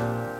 Thank you.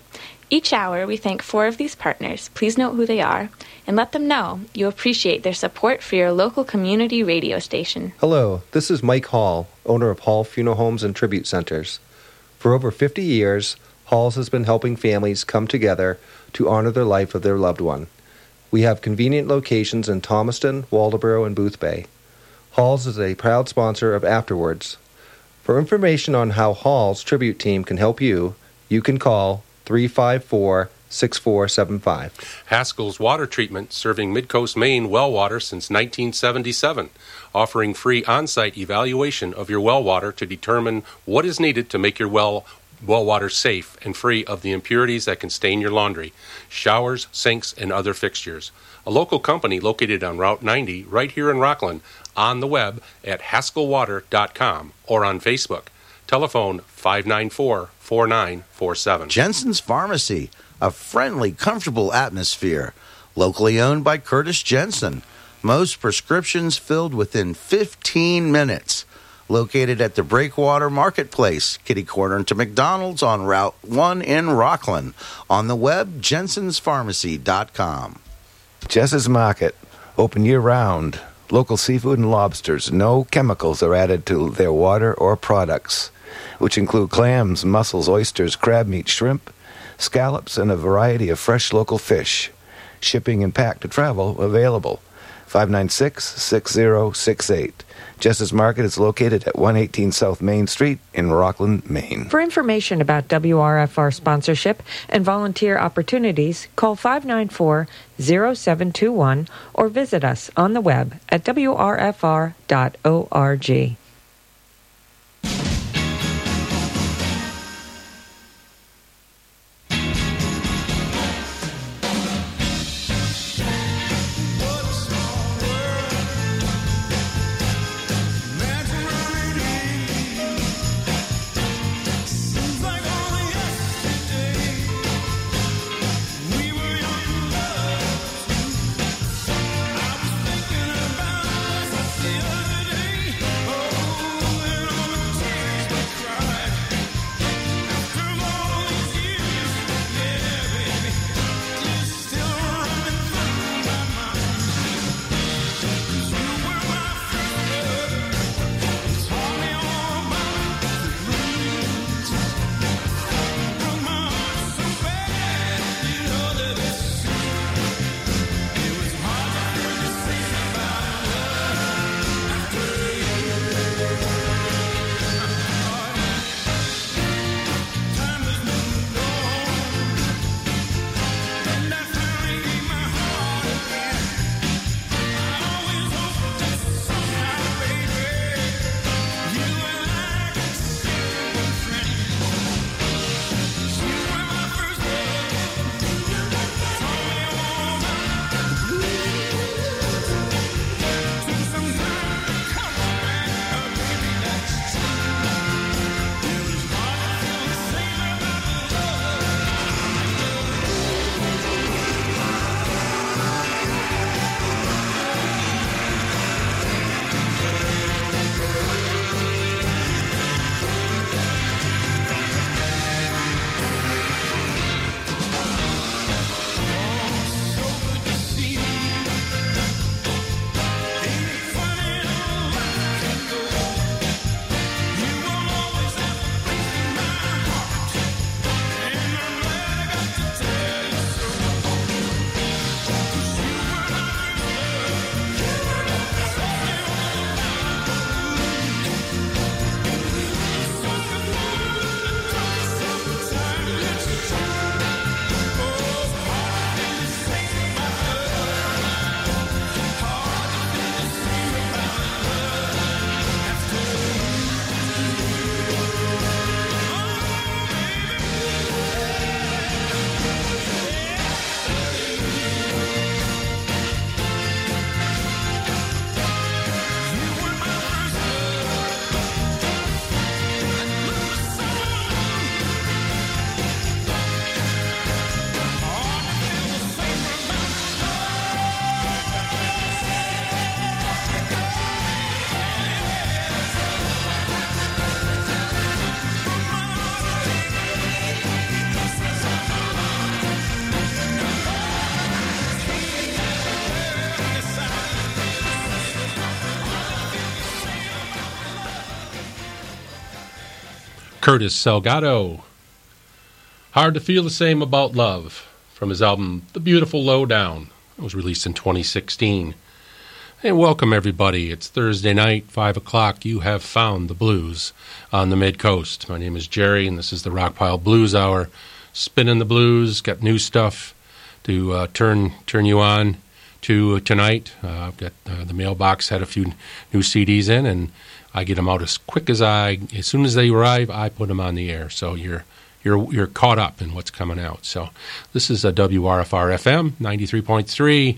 Each hour, we thank four of these partners. Please note who they are and let them know you appreciate their support for your local community radio station. Hello, this is Mike Hall, owner of Hall Funeral Homes and Tribute Centers. For over 50 years, Hall's has been helping families come together to honor the life of their loved one. We have convenient locations in Thomaston, Waldoboro, and Boothbay. Hall's is a proud sponsor of Afterwards. For information on how Hall's tribute team can help you, you can call 354 6475. Haskell's Water Treatment, serving Midcoast Maine well water since 1977, offering free on site evaluation of your well water to determine what is needed to make your well well water safe and free of the impurities that can stain your laundry, showers, sinks, and other fixtures. A local company located on Route 90 right here in Rockland on the web at haskellwater.com or on Facebook. Telephone 594 4947. Jensen's Pharmacy, a friendly, comfortable atmosphere. Locally owned by Curtis Jensen. Most prescriptions filled within 15 minutes. Located at the Breakwater Marketplace, kitty corner to McDonald's on Route 1 in Rockland. On the web, jensenspharmacy.com. Jess's Market, open year round. Local seafood and lobsters. No chemicals are added to their water or products, which include clams, mussels, oysters, crab meat, shrimp, scallops, and a variety of fresh local fish. Shipping and pack to travel available. 596 6068. Jess's Market is located at 118 South Main Street in Rockland, Maine. For information about WRFR sponsorship and volunteer opportunities, call 594 0721 or visit us on the web at wrfr.org. Curtis Salgado. Hard to feel the same about love from his album The Beautiful Lowdown. It was released in 2016. And welcome, everybody. It's Thursday night, 5 o'clock. You have found the blues on the Mid Coast. My name is Jerry, and this is the Rockpile Blues Hour. Spinning the blues, got new stuff to uh, turn, turn you on to tonight. Uh, I've got uh, the mailbox had a few new CDs in, and I get them out as quick as I, as soon as they arrive, I put them on the air. So you're you're you're caught up in what's coming out. So this is a WRFR FM 93.3.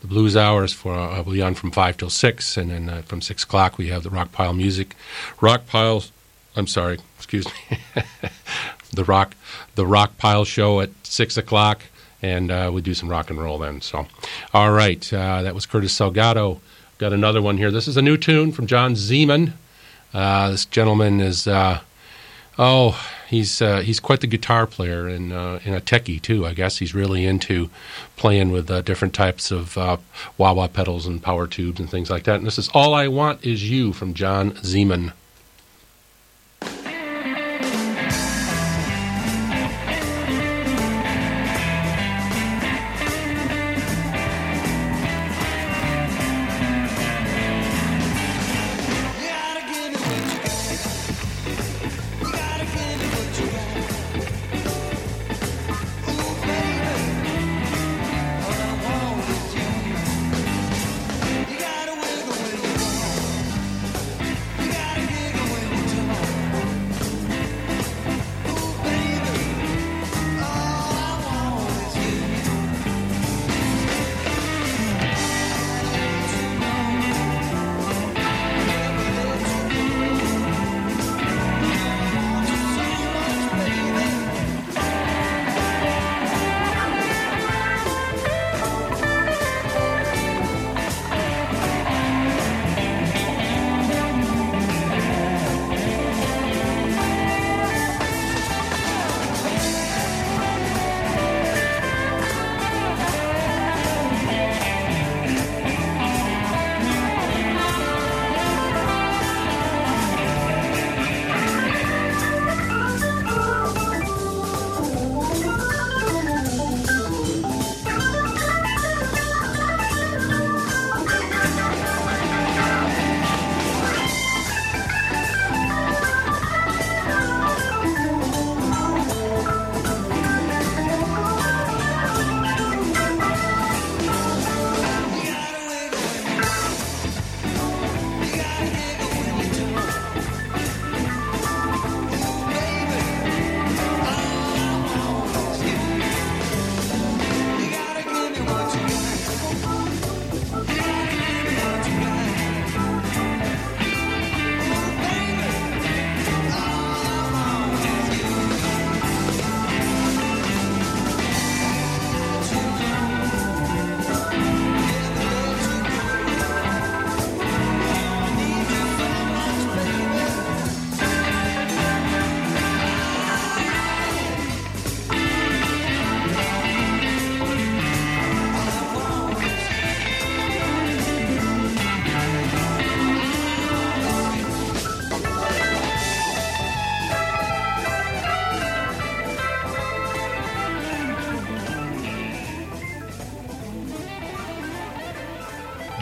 The blues hours for uh, be on from five till six, and then uh, from six o'clock we have the rock pile music. Rock piles. I'm sorry, excuse me. the rock the rock pile show at six o'clock, and uh, we do some rock and roll then. So, all right, uh, that was Curtis Salgado. Got another one here. This is a new tune from John Zeman. Uh, this gentleman is, uh, oh, he's uh, he's quite the guitar player and and a techie too. I guess he's really into playing with different types of wah wah pedals and power tubes and things like that. And this is "All I Want Is You" from John Zeman.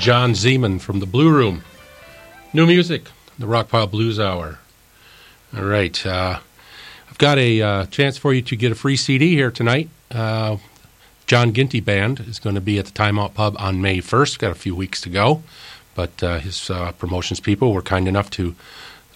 John Zeman from the Blue Room. New music, the Rockpile Blues Hour. All right. Uh, I've got a uh, chance for you to get a free CD here tonight. Uh, John Ginty Band is going to be at the Timeout Pub on May 1st. Got a few weeks to go. But his promotions people were kind enough to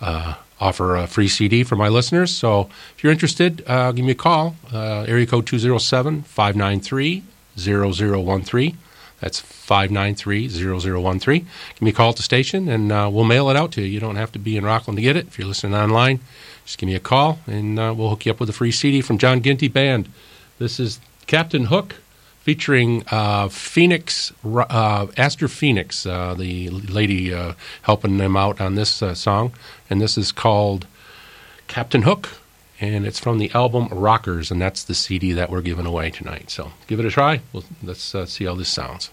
offer a free CD for my listeners. So if you're interested, give me a call. area code 207 593 0013. That's 593-0013. Give me a call at the station, and uh, we'll mail it out to you. You don't have to be in Rockland to get it. If you're listening online, just give me a call, and uh, we'll hook you up with a free CD from John Ginty Band. This is Captain Hook featuring uh, Phoenix, uh, Aster Phoenix, the lady helping them out on this song. And this is called Captain Hook, and it's from the album Rockers, and that's the CD that we're giving away tonight. So give it a try. Let's uh, see how this sounds.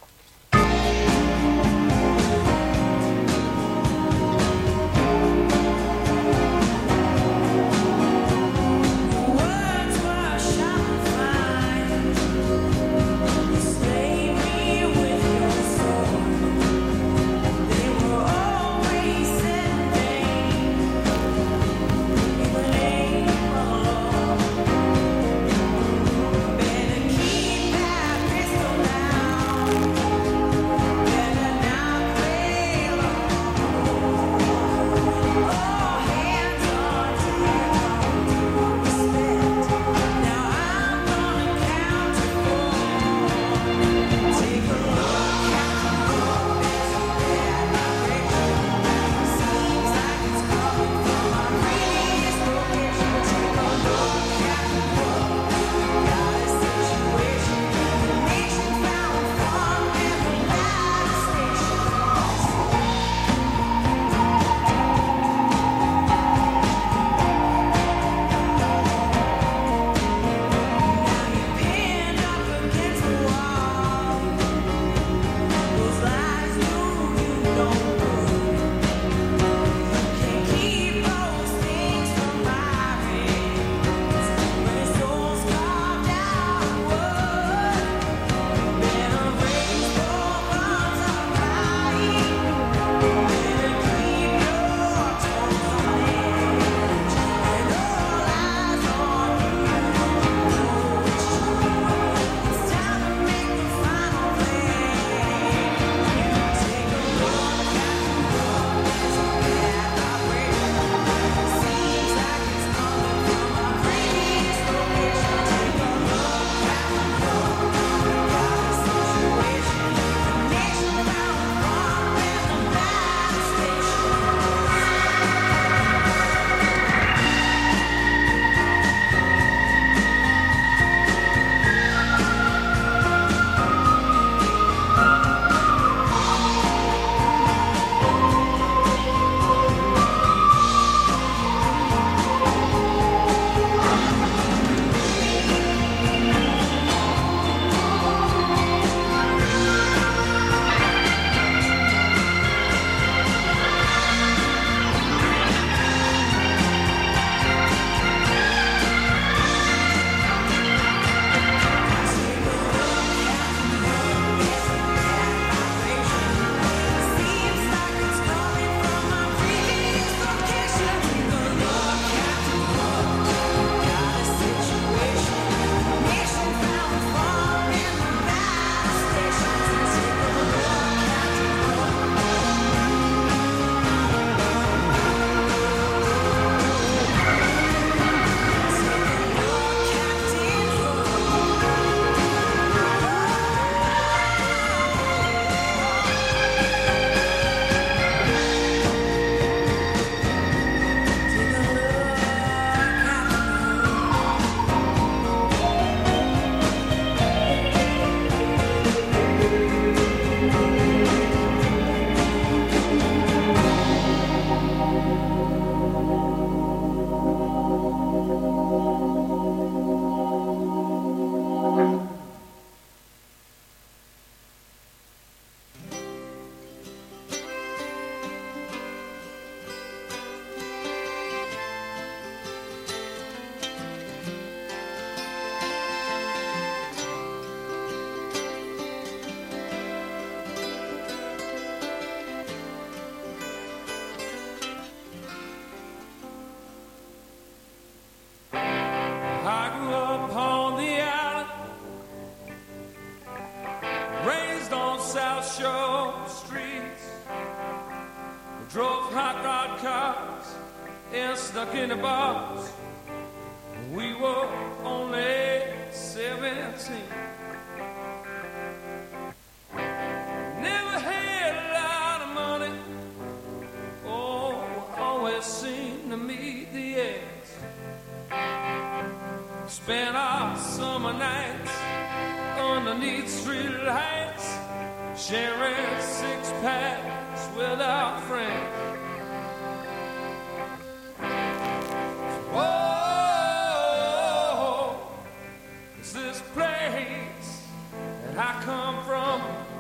offshore streets. We drove hot rod cars and stuck in the bars. We were only 17. Never had a lot of money. Oh, always seemed to meet the ends. Spent our summer nights underneath street lights sharing six packs with our friends. Whoa, this place that I come from.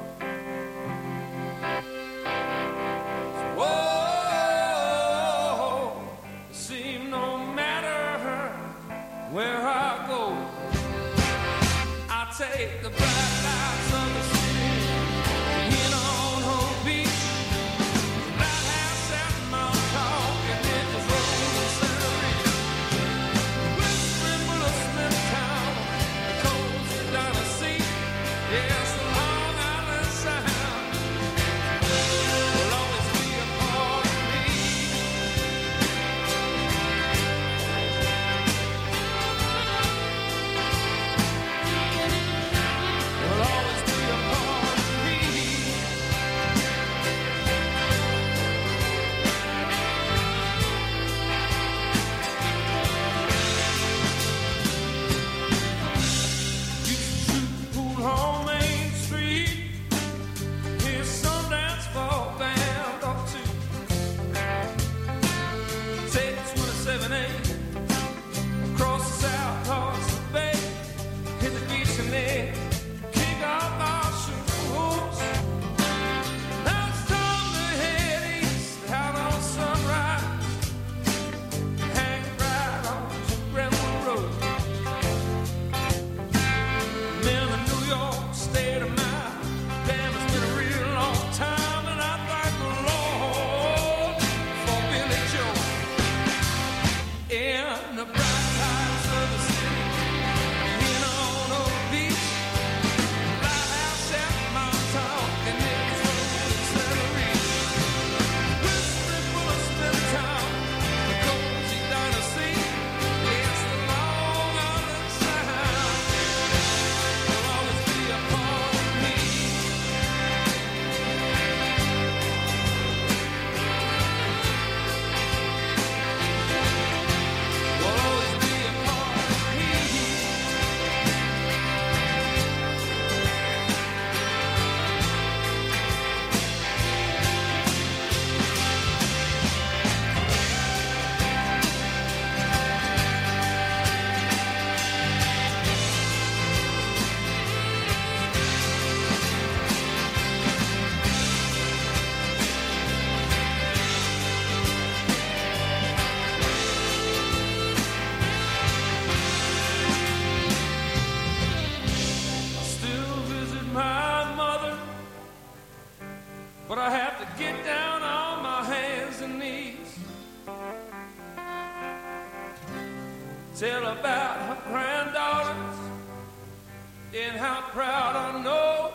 and how proud I know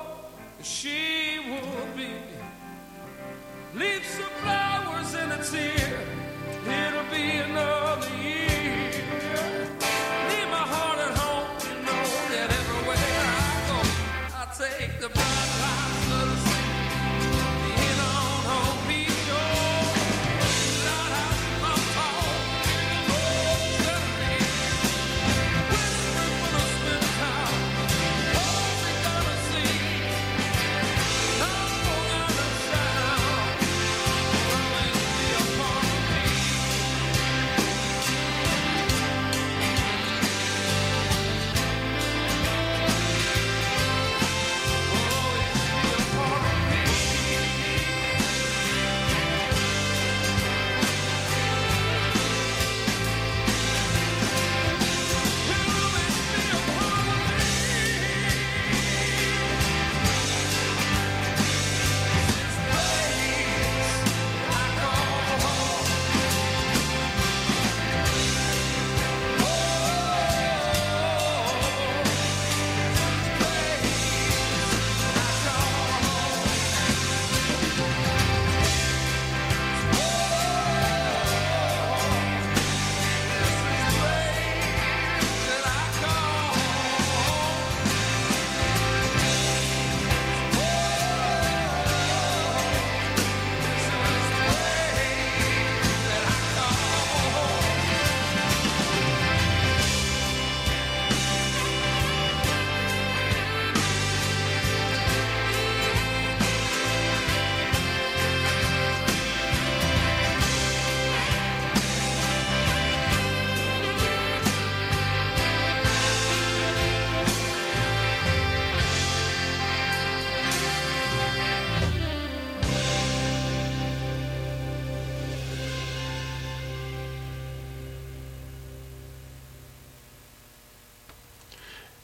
she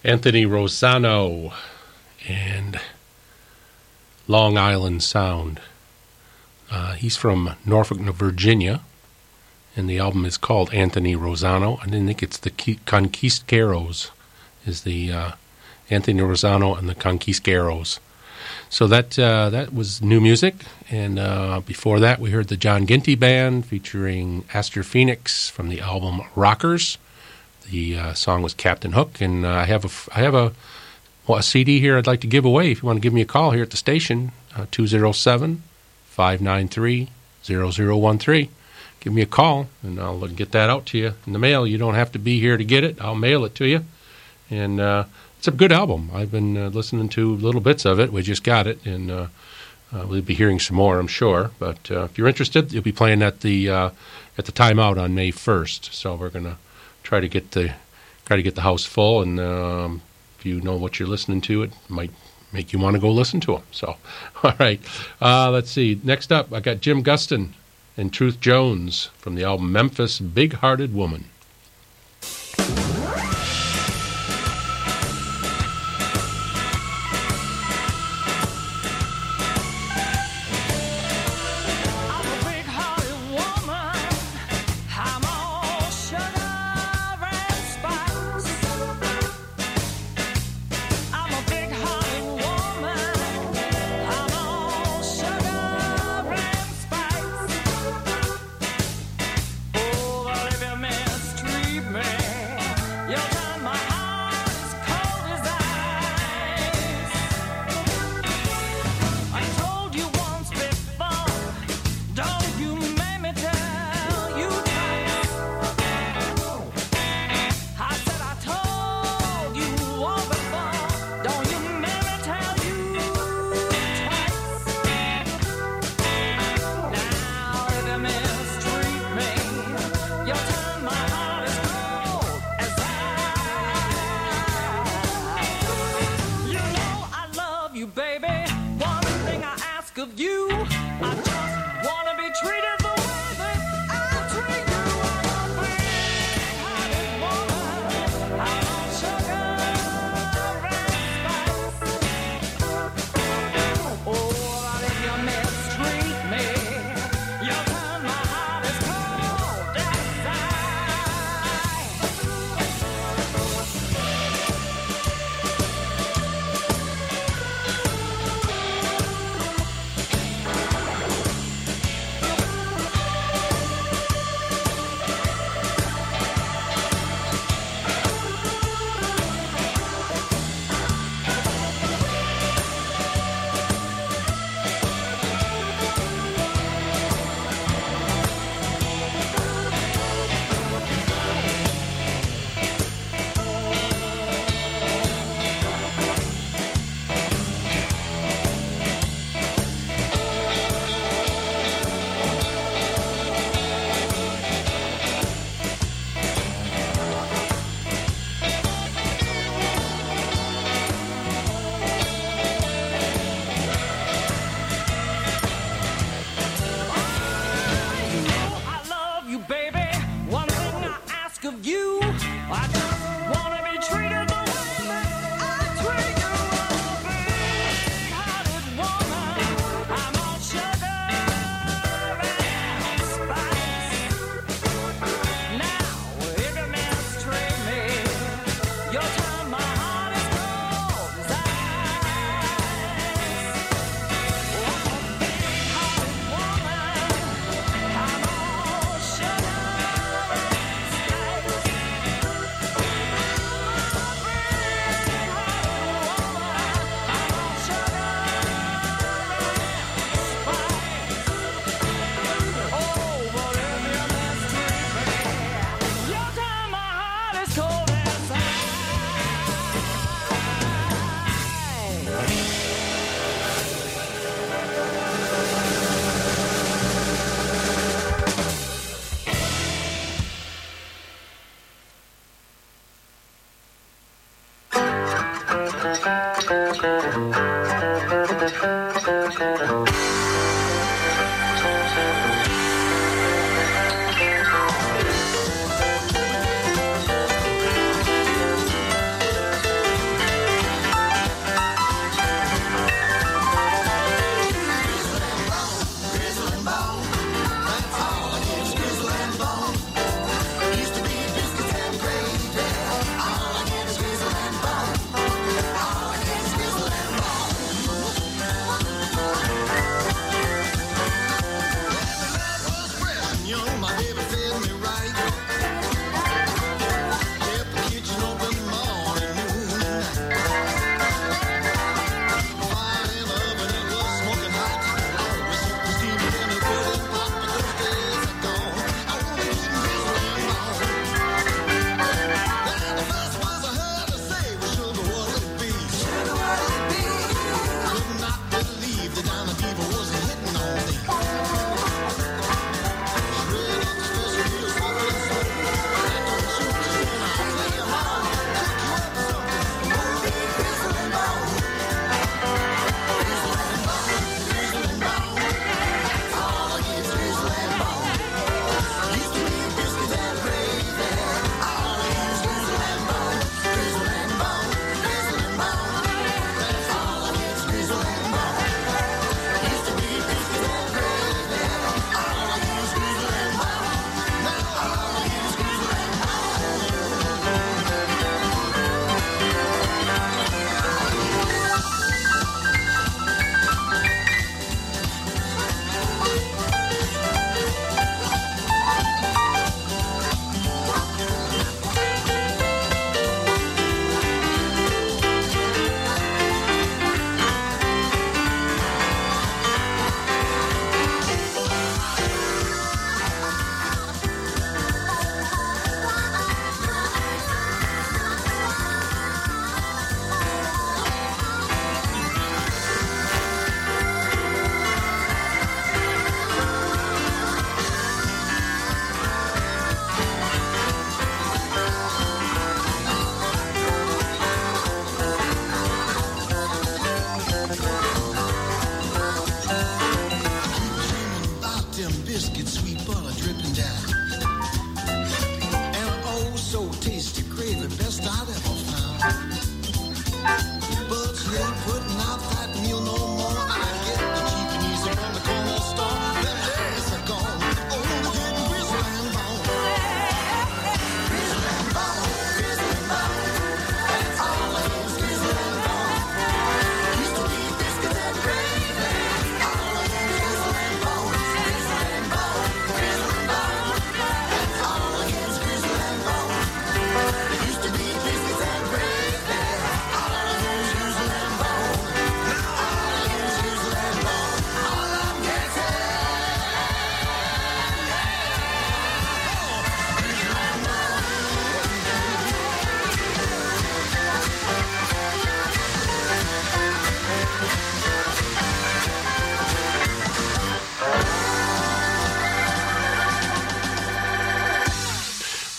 Anthony Rosano and Long Island Sound. Uh, he's from Norfolk, Virginia, and the album is called Anthony Rosano. I think it's the Conquisqueros, is the uh, Anthony Rosano and the Conquisqueros. So that uh, that was new music, and uh, before that we heard the John Ginty Band featuring Aster Phoenix from the album Rockers. The uh, song was Captain Hook, and uh, I have a I have a, well, a CD here I'd like to give away. If you want to give me a call here at the station, uh, 207 593 0013. Give me a call, and I'll get that out to you in the mail. You don't have to be here to get it. I'll mail it to you. And it's a good album. I've been listening to little bits of it. We just got it, and uh, we'll be hearing some more, I'm sure. But if you're interested, you'll be playing at the uh, at the timeout on May 1st. So we're gonna try to get the try to get the house full, and um, if you know what you're listening to, it might make you want to go listen to them. So, all right, uh, let's see. Next up, I got Jim Gustin and Truth Jones from the album Memphis Big Hearted Woman.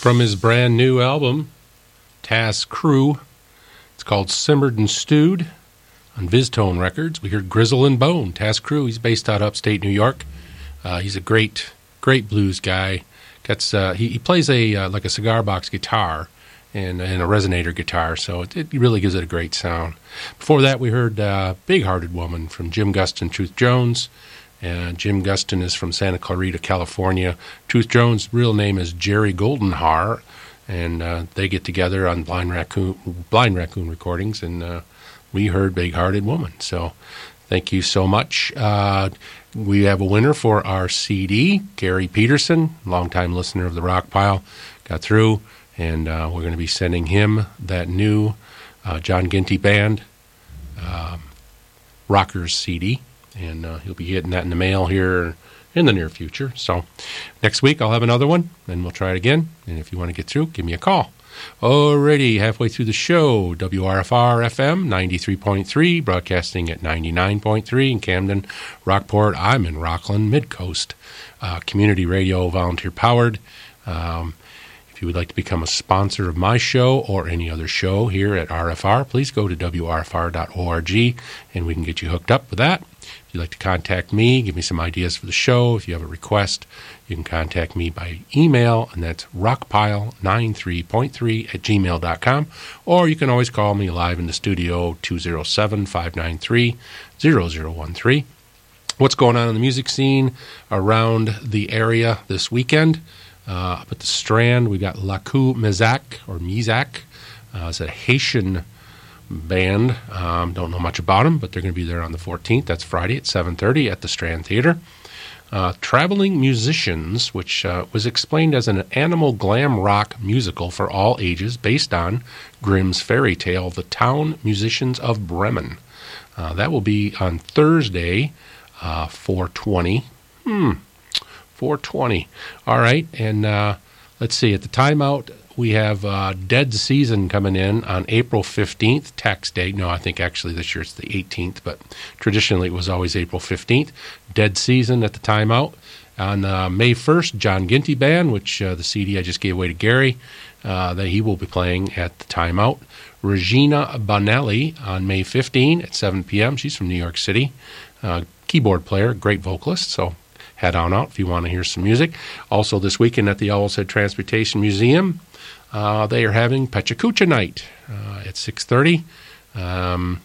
From his brand new album, Tas Cru, it's called Simmered and Stewed on VizzTone Records. We heard Grizzle and Bone, Tas Cru. He's based out upstate New York. Uh, he's a great, great blues guy. Gets uh, he, he plays a uh, like a cigar box guitar and, and a resonator guitar, so it, it really gives it a great sound. Before that, we heard Big Hearted Woman from Jim Gustin, Truth Jones. And Jim Gustin is from Santa Clarita, California. Truth Jones' real name is Jerry Goldenhar, and uh, they get together on Blind Raccoon, Blind Raccoon recordings, and uh, we heard Big Hearted Woman. So thank you so much. Uh, we have a winner for our CD, Gary Peterson, longtime listener of the Rock Pile, got through, and uh, we're going to be sending him that new uh, John Ginty Band um, Rockers CD and uh, he'll be getting that in the mail here in the near future. So next week I'll have another one, and we'll try it again. And if you want to get through, give me a call. Already halfway through the show, WRFR FM 93.3, broadcasting at 99.3 in Camden, Rockport. I'm in Rockland, Midcoast. Uh, community radio, volunteer powered. Um, if you would like to become a sponsor of my show or any other show here at RFR, please go to WRFR.org and we can get you hooked up with that. You'd like to contact me, give me some ideas for the show, if you have a request, you can contact me by email, and that's rockpile93.3 at gmail.com. Or you can always call me live in the studio, 207 593 0013. What's going on in the music scene around the area this weekend? Uh, up at the Strand, we got Lakou Mizik, or Mizak. Uh, it's a Haitian band. Um, don't know much about them, but they're going to be there on the 14th. That's Friday at 7:30 at the Strand Theater. Uh, Traveling Musicians, which uh, was explained as an animal glam rock musical for all ages based on Grimm's fairy tale, The Town Musicians of Bremen. Uh, that will be on Thursday, uh, 420. Hmm, 420. All right, and let's see, at the timeout, we have uh, Dead Season coming in on April 15th, tax day. No, I think actually this year it's the 18th, but traditionally it was always April 15th. Dead Season at the timeout. On uh, May 1st, John Ginty Band, which uh, the CD I just gave away to Gary, that he will be playing at the timeout. Regina Bonelli on May 15 at 7 p.m. She's from New York City. Keyboard player, great vocalist, so head on out if you want to hear some music. Also, this weekend at the Owls Head Transportation Museum, uh, they are having PechaKucha Night uh, at 6.30. Um,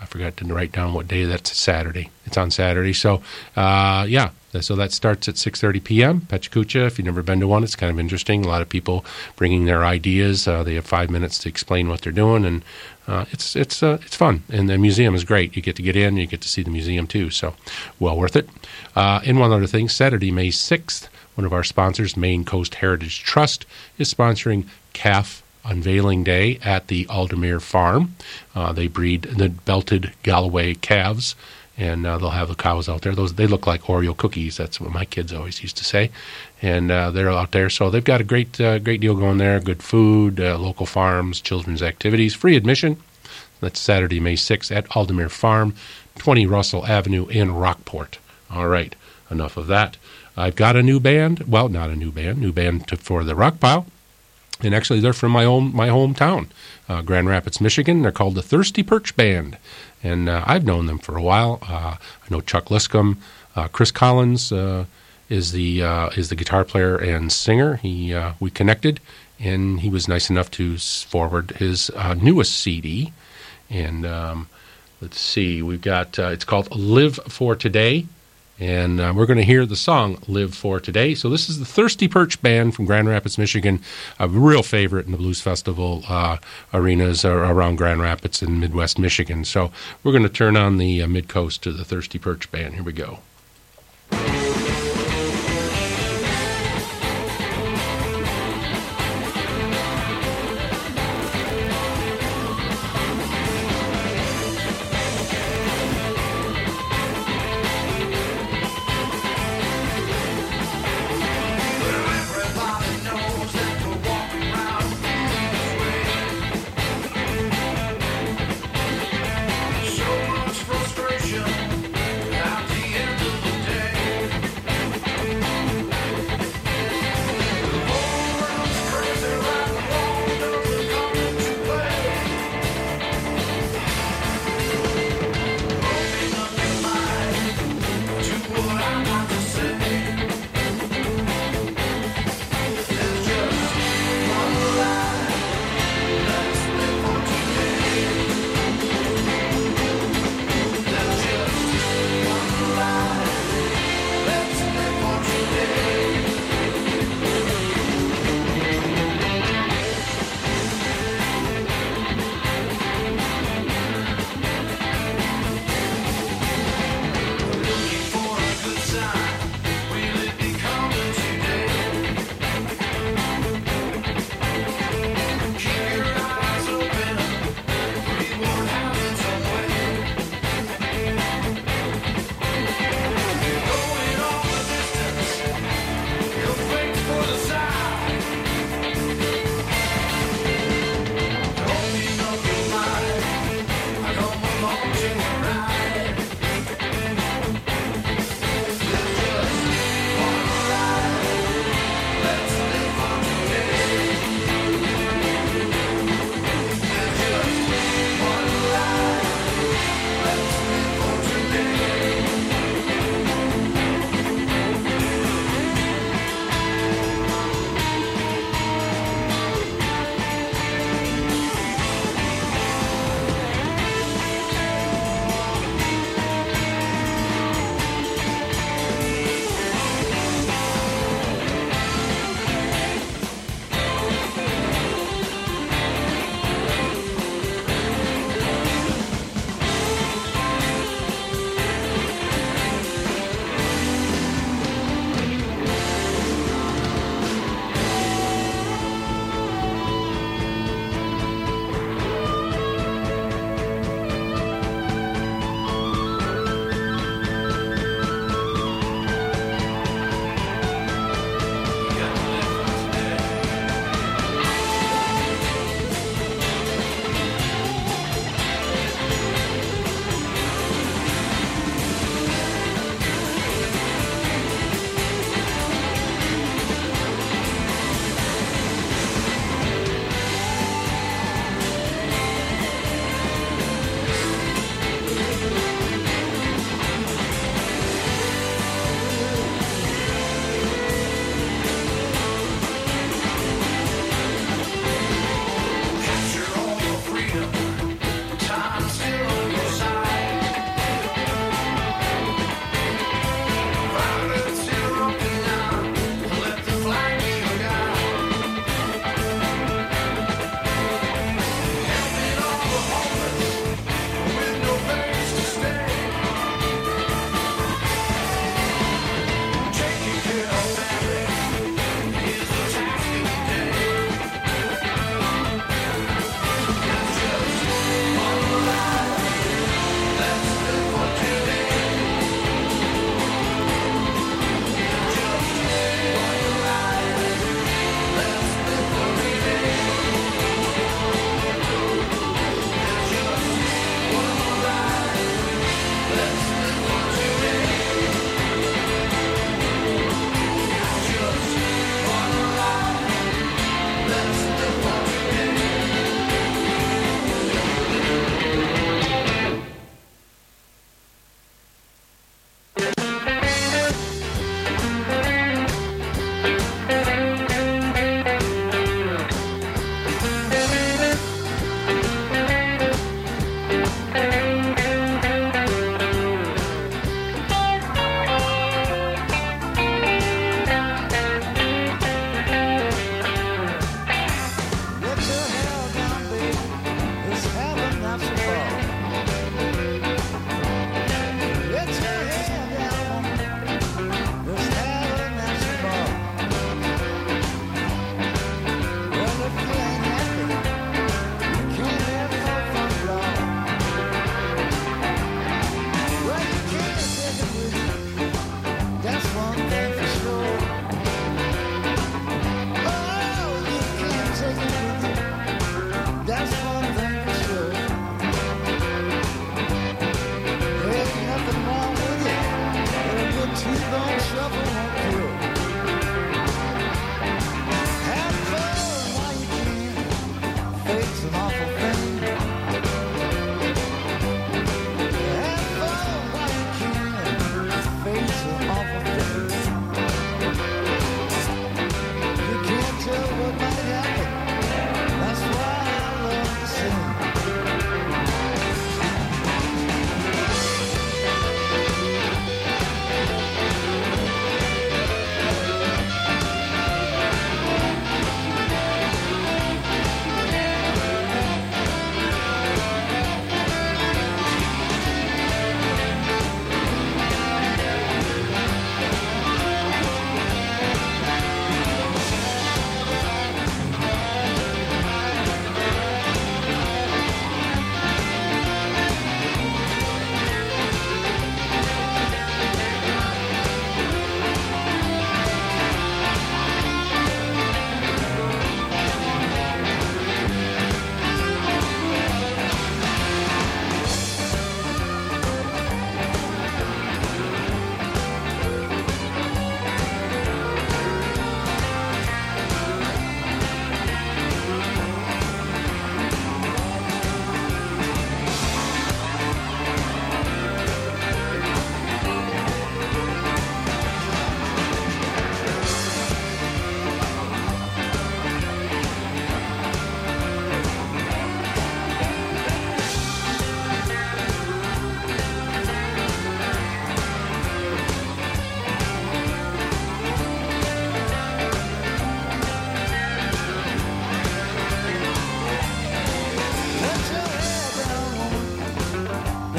I forgot to write down what day that's Saturday. It's on Saturday. So, uh, yeah, so that starts at 6.30 p.m. PechaKucha, if you've never been to one, it's kind of interesting. A lot of people bringing their ideas. Uh, they have five minutes to explain what they're doing, and uh, it's, it's, it's fun. And the museum is great. You get to get in, you get to see the museum too, so well worth it. And one other thing, Saturday, May 6th, one of our sponsors, Maine Coast Heritage Trust, is sponsoring calf unveiling day at the Aldermere Farm. Uh, they breed the belted Galloway calves, and uh, they'll have the cows out there. Those they look like Oreo cookies. That's what my kids always used to say. And uh, they're out there, so they've got a great, great deal going there. Good food, local farms, children's activities, free admission. That's Saturday, May 6th at Aldermere Farm, 20 Russell Avenue in Rockport. All right, enough of that. I've got a new band. Well, not a new band, new band to, for the Rock Pile. And actually, they're from my own my hometown, uh, Grand Rapids, Michigan. They're called the Thirsty Perch Band, and uh, I've known them for a while. Uh, I know Chuck Liscomb, uh, Chris Collins is the is the guitar player and singer. He we connected, and he was nice enough to forward his newest CD. And um, let's see, we've got it's called Live for Today. And uh, we're going to hear the song Live for Today. So, this is the Thirsty Perch Band from Grand Rapids, Michigan, a real favorite in the Blues Festival uh, arenas ar- around Grand Rapids in Midwest Michigan. So, we're going to turn on the uh, mid coast to the Thirsty Perch Band. Here we go.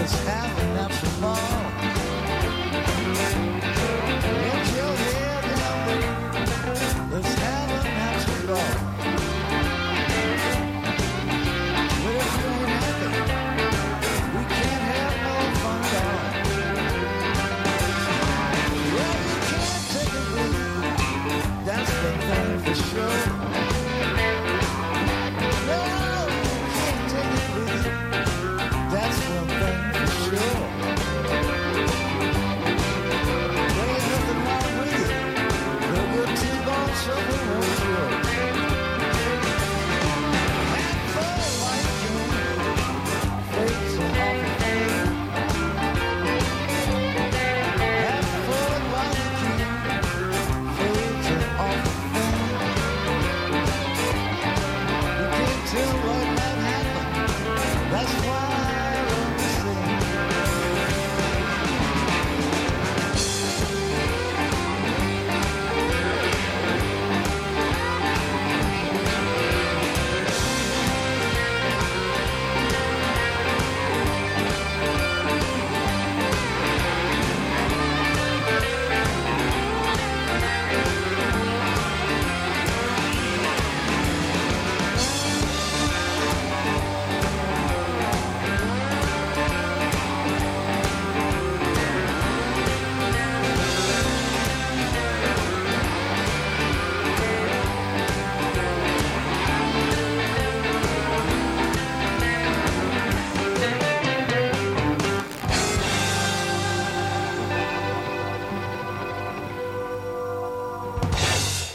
It's heaven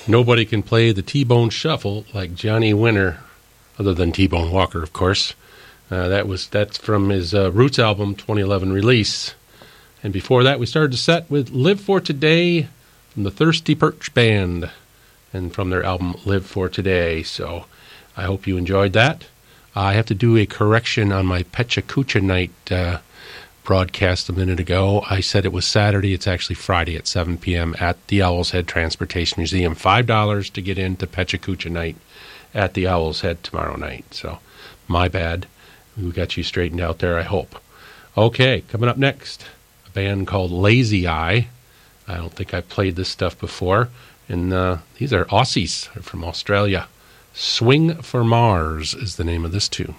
Nobody can play the T Bone Shuffle like Johnny Winter, other than T Bone Walker, of course. Uh, that was that's from his uh, Roots album 2011 release. And before that, we started the set with "Live for Today" from the Thirsty Perch Band, and from their album "Live for Today." So, I hope you enjoyed that. I have to do a correction on my PechaKucha night uh, broadcast a minute ago. I said it was Saturday. It's actually Friday at 7 p.m. at the Owl's Head Transportation Museum. $5 to get into PechaKucha night at the Owl's Head tomorrow night. So, my bad. We got you straightened out there, I hope. Okay, coming up next, a band called Lazy Eye. I don't think I've played this stuff before. And uh, these are Aussies They're from Australia. Swing for Marz is the name of this tune.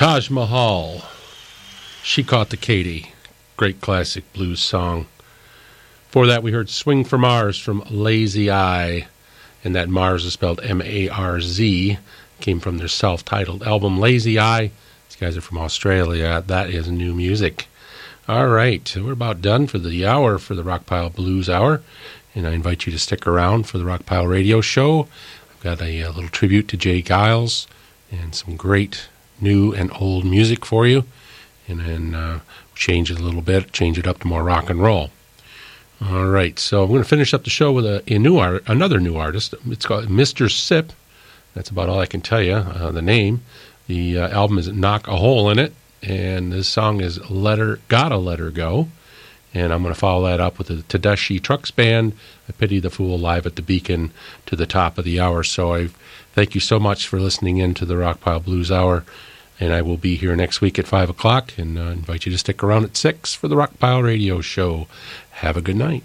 Taj Mahal. She Caught the Katy. Great classic blues song. For that, we heard Swing for Marz from Lazy Eye. And that Mars is spelled M A R Z. Came from their self titled album Lazy Eye. These guys are from Australia. That is new music. All right, we're about done for the hour for the Rockpile Blues Hour. And I invite you to stick around for the Rockpile Radio Show. I've got a, a little tribute to J. Geils and some great new and old music for you. And then uh, change it a little bit, change it up to more rock and roll. All right, so I'm going to finish up the show with a, a new art, another new artist. It's called Mr. Sipp. That's about all I can tell you. Uh, the name, the uh, album is "Knock a Hole in It," and this song is "Let Her Gotta Let Her Go." And I'm going to follow that up with the Tedeschi Trucks Band. I pity the fool live at the Beacon to the top of the hour. So I thank you so much for listening in to the Rockpile Blues Hour. And I will be here next week at 5 o'clock and uh, invite you to stick around at 6 for the Rockpile Radio Show. Have a good night.